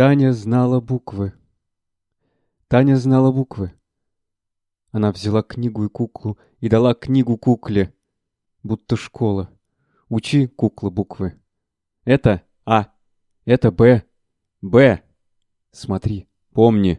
Таня знала буквы. Таня знала буквы. Она взяла книгу и куклу и дала книгу кукле, будто школа. Учи, кукла, буквы. Это А, это Б, Б. Смотри, помни.